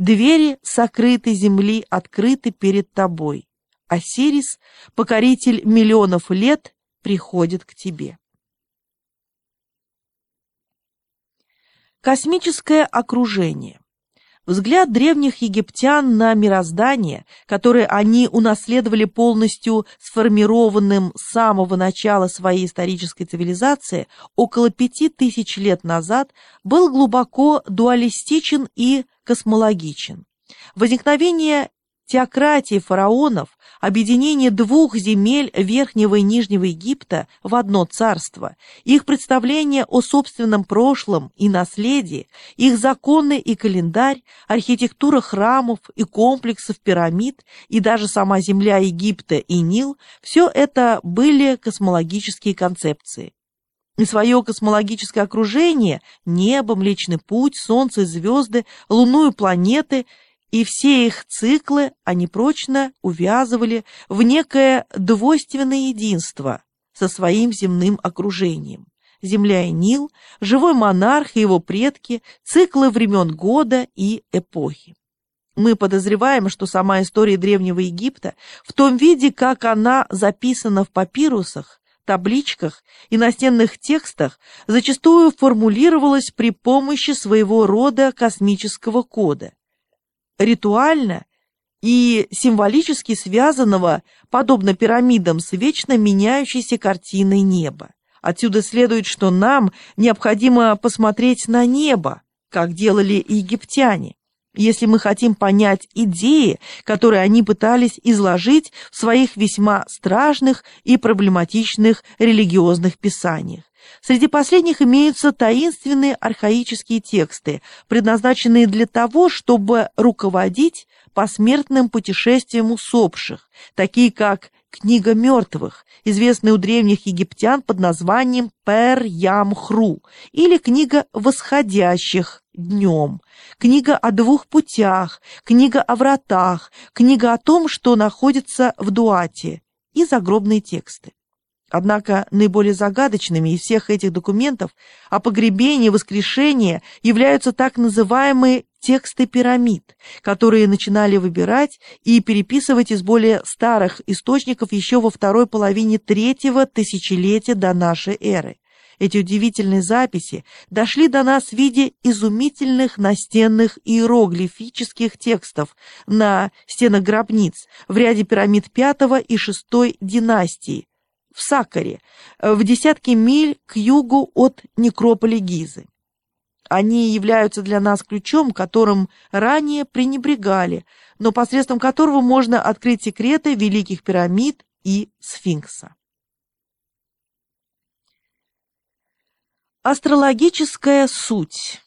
Двери сокрытой земли открыты перед тобой. Осирис, покоритель миллионов лет, приходит к тебе. Космическое окружение. Взгляд древних египтян на мироздание, которое они унаследовали полностью сформированным с самого начала своей исторической цивилизации около пяти тысяч лет назад, был глубоко дуалистичен и космологичен. Возникновение теократии фараонов, объединение двух земель Верхнего и Нижнего Египта в одно царство, их представление о собственном прошлом и наследии, их законы и календарь, архитектура храмов и комплексов пирамид и даже сама земля Египта и Нил – все это были космологические концепции. И свое космологическое окружение – небо, Млечный Путь, Солнце, звезды, Луну и планеты – и все их циклы они прочно увязывали в некое двойственное единство со своим земным окружением. Земля и Нил, живой монарх и его предки, циклы времен года и эпохи. Мы подозреваем, что сама история Древнего Египта в том виде, как она записана в папирусах, табличках и настенных текстах, зачастую формулировалась при помощи своего рода космического кода ритуально и символически связанного, подобно пирамидам, с вечно меняющейся картиной неба. Отсюда следует, что нам необходимо посмотреть на небо, как делали египтяне, если мы хотим понять идеи, которые они пытались изложить в своих весьма страшных и проблематичных религиозных писаниях. Среди последних имеются таинственные архаические тексты, предназначенные для того, чтобы руководить посмертным путешествием усопших, такие как «Книга мертвых», известная у древних египтян под названием «Пер-Ям-Хру», или «Книга восходящих днем», «Книга о двух путях», «Книга о вратах», «Книга о том, что находится в Дуате» и загробные тексты. Однако наиболее загадочными из всех этих документов о погребении и воскрешении являются так называемые тексты пирамид, которые начинали выбирать и переписывать из более старых источников еще во второй половине третьего тысячелетия до нашей эры. Эти удивительные записи дошли до нас в виде изумительных настенных иероглифических текстов на стенах гробниц в ряде пирамид V и VI династии, в Сакаре, э, в десятки миль к югу от некрополя Гизы. Они являются для нас ключом, которым ранее пренебрегали, но посредством которого можно открыть секреты великих пирамид и сфинкса. Астрологическая суть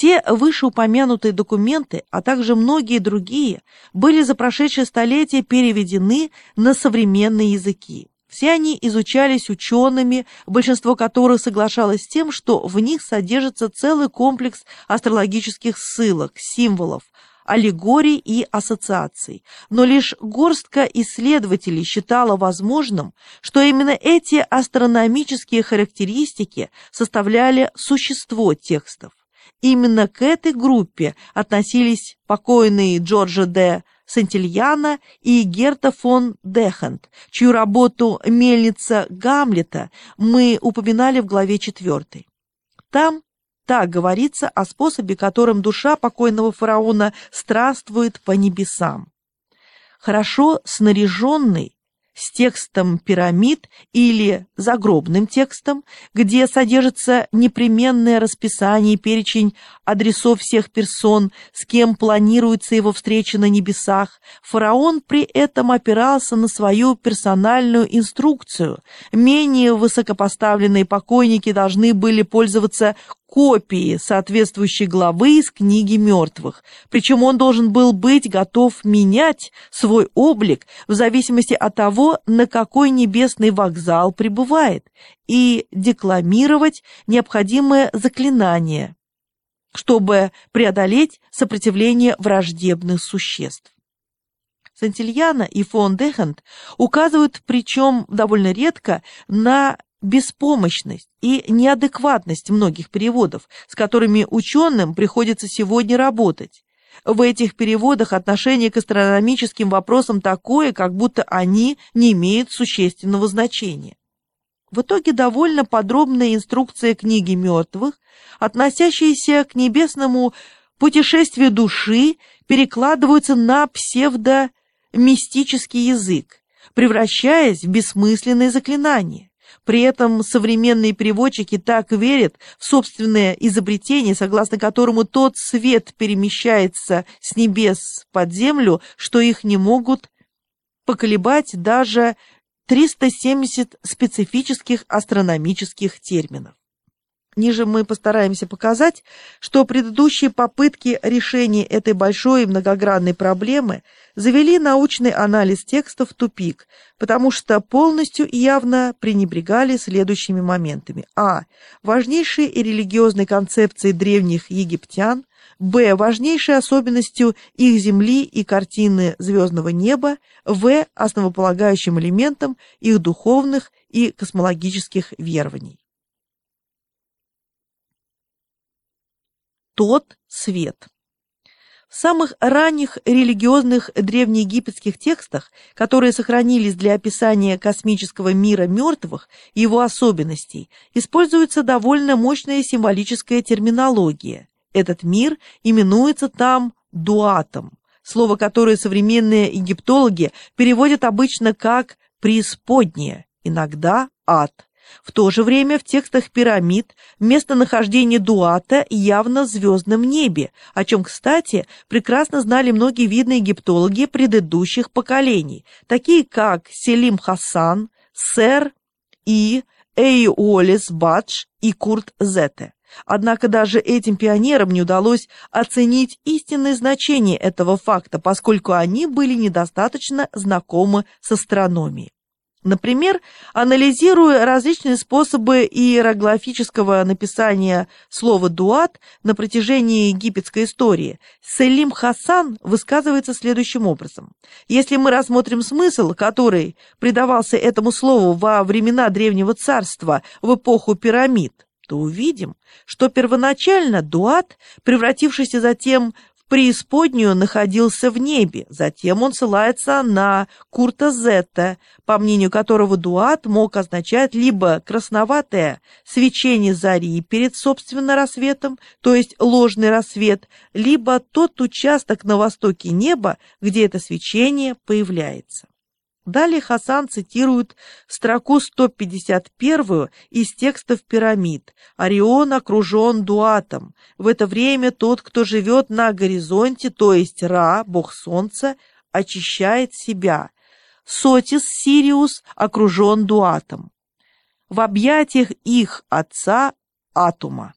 все вышеупомянутые документы, а также многие другие, были за прошедшее столетие переведены на современные языки. Все они изучались учеными, большинство которых соглашалось с тем, что в них содержится целый комплекс астрологических ссылок, символов, аллегорий и ассоциаций. Но лишь горстка исследователей считала возможным, что именно эти астрономические характеристики составляли существо текстов. Именно к этой группе относились покойные Джорджа де Сантильяна и Герта фон Дехант, чью работу «Мельница Гамлета» мы упоминали в главе 4. Там так говорится о способе, которым душа покойного фараона странствует по небесам. Хорошо снаряженный, с текстом пирамид или загробным текстом, где содержится непременное расписание и перечень адресов всех персон, с кем планируется его встреча на небесах, фараон при этом опирался на свою персональную инструкцию. Менее высокопоставленные покойники должны были пользоваться копии соответствующей главы из книги мертвых. Причем он должен был быть готов менять свой облик в зависимости от того, на какой небесный вокзал прибывает, и декламировать необходимое заклинание, чтобы преодолеть сопротивление враждебных существ. Сантильяна и фон Дехант указывают, причем довольно редко, на беспомощность и неадекватность многих переводов, с которыми ученым приходится сегодня работать. В этих переводах отношение к астрономическим вопросам такое, как будто они не имеют существенного значения. В итоге довольно подробная инструкция книги мертвых, относящаяся к небесному путешествию души, перекладываются на псевдомистический язык, превращаясь в бессмысленные заклинания. При этом современные переводчики так верят в собственное изобретение, согласно которому тот свет перемещается с небес под землю, что их не могут поколебать даже 370 специфических астрономических терминов. Ниже мы постараемся показать, что предыдущие попытки решения этой большой и многогранной проблемы завели научный анализ текстов в тупик, потому что полностью и явно пренебрегали следующими моментами. А. Важнейшие и религиозные концепции древних египтян. Б. Важнейшей особенностью их земли и картины звездного неба. В. Основополагающим элементом их духовных и космологических верований. Тот свет. В самых ранних религиозных древнеегипетских текстах, которые сохранились для описания космического мира мертвых и его особенностей, используется довольно мощная символическая терминология. Этот мир именуется там дуатом, слово которое современные египтологи переводят обычно как «преисподняя», иногда «ад». В то же время в текстах пирамид местонахождение Дуата явно в звездном небе, о чем, кстати, прекрасно знали многие видные египтологи предыдущих поколений, такие как Селим Хасан, Сэр И, Эйолис Бадж и Курт Зете. Однако даже этим пионерам не удалось оценить истинное значение этого факта, поскольку они были недостаточно знакомы с астрономией. Например, анализируя различные способы иероглифического написания слова «дуат» на протяжении египетской истории, Селим Хасан высказывается следующим образом. Если мы рассмотрим смысл, который придавался этому слову во времена Древнего Царства в эпоху пирамид, то увидим, что первоначально дуат, превратившийся затем преисподнюю находился в небе. Затем он ссылается на Курта Зетта, по мнению которого дуат мог означать либо красноватое свечение зари перед собственно рассветом, то есть ложный рассвет, либо тот участок на востоке неба, где это свечение появляется. Далее Хасан цитирует строку 151 из текстов пирамид. «Орион окружен дуатом. В это время тот, кто живет на горизонте, то есть Ра, бог солнца, очищает себя. Сотис Сириус окружен дуатом. В объятиях их отца Атума.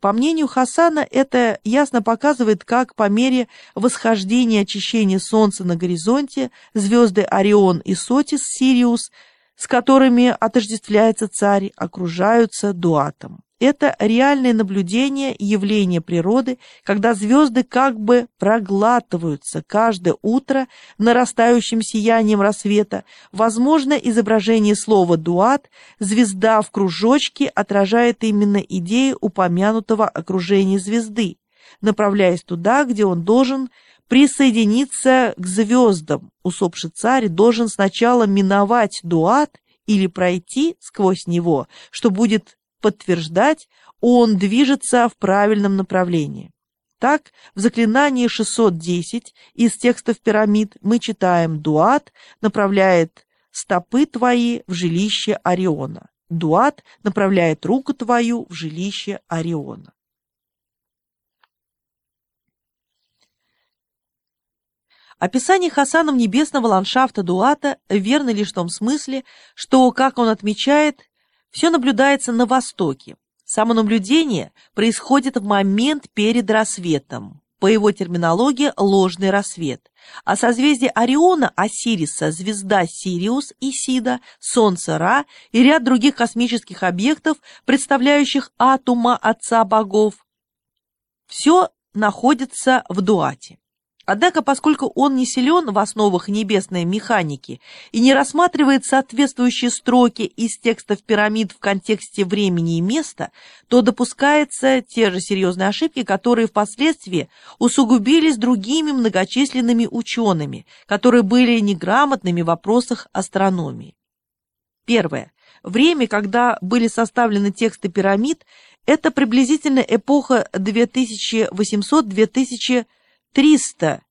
По мнению Хасана, это ясно показывает, как по мере восхождения очищения Солнца на горизонте звезды Орион и Сотис, Сириус, с которыми отождествляется царь, окружаются дуатом. Это реальное наблюдение явления природы, когда звезды как бы проглатываются каждое утро нарастающим сиянием рассвета. Возможно, изображение слова «дуат» звезда в кружочке отражает именно идею упомянутого окружения звезды, направляясь туда, где он должен присоединиться к звездам. Усопший царь должен сначала миновать дуат или пройти сквозь него, что будет подтверждать, он движется в правильном направлении. Так, в заклинании 610 из текстов пирамид мы читаем «Дуат направляет стопы твои в жилище Ориона». «Дуат направляет руку твою в жилище Ориона». Описание Хасаном небесного ландшафта Дуата верно лишь в том смысле, что, как он отмечает, все наблюдается на востоке. Самонаблюдение происходит в момент перед рассветом. По его терминологии ложный рассвет. А созвездие Ориона, Осириса, звезда Сириус, Исида, Солнце Ра и ряд других космических объектов, представляющих атома Отца Богов, все находится в Дуате. Однако, поскольку он не силен в основах небесной механики и не рассматривает соответствующие строки из текстов пирамид в контексте времени и места, то допускаются те же серьезные ошибки, которые впоследствии усугубились другими многочисленными учеными, которые были неграмотными в вопросах астрономии. Первое. Время, когда были составлены тексты пирамид, это приблизительно эпоха 2800-2300